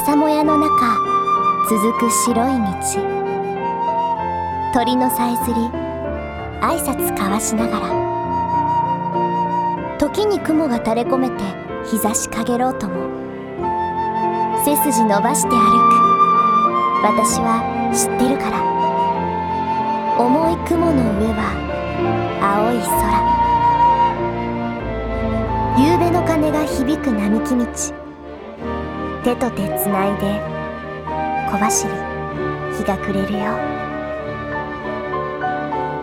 朝もやの中続く白い道。鳥のさえずり挨拶交わしながら。時に雲が垂れ込めて日差しかげろうとも。背筋伸ばして歩く。私は知ってるから。重い雲の上は青い空。夕べの鐘が響く並木道。手と手つないで小走り日が暮れるよ。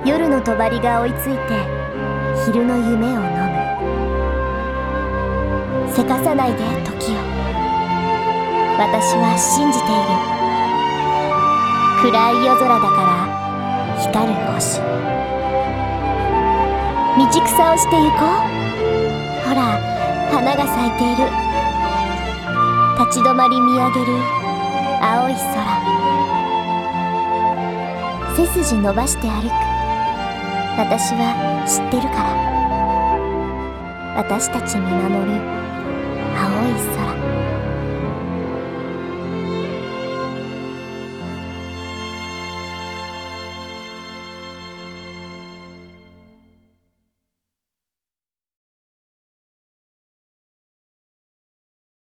夜の帳が追いついて昼の夢を飲む。せかさないで時を。私は信じている。暗い夜空だから光る星。道草をして行こう。ほら花が咲いている。立ち止まり見上げる青い空。背筋伸ばして歩く。私は知ってるから。私たち見守る。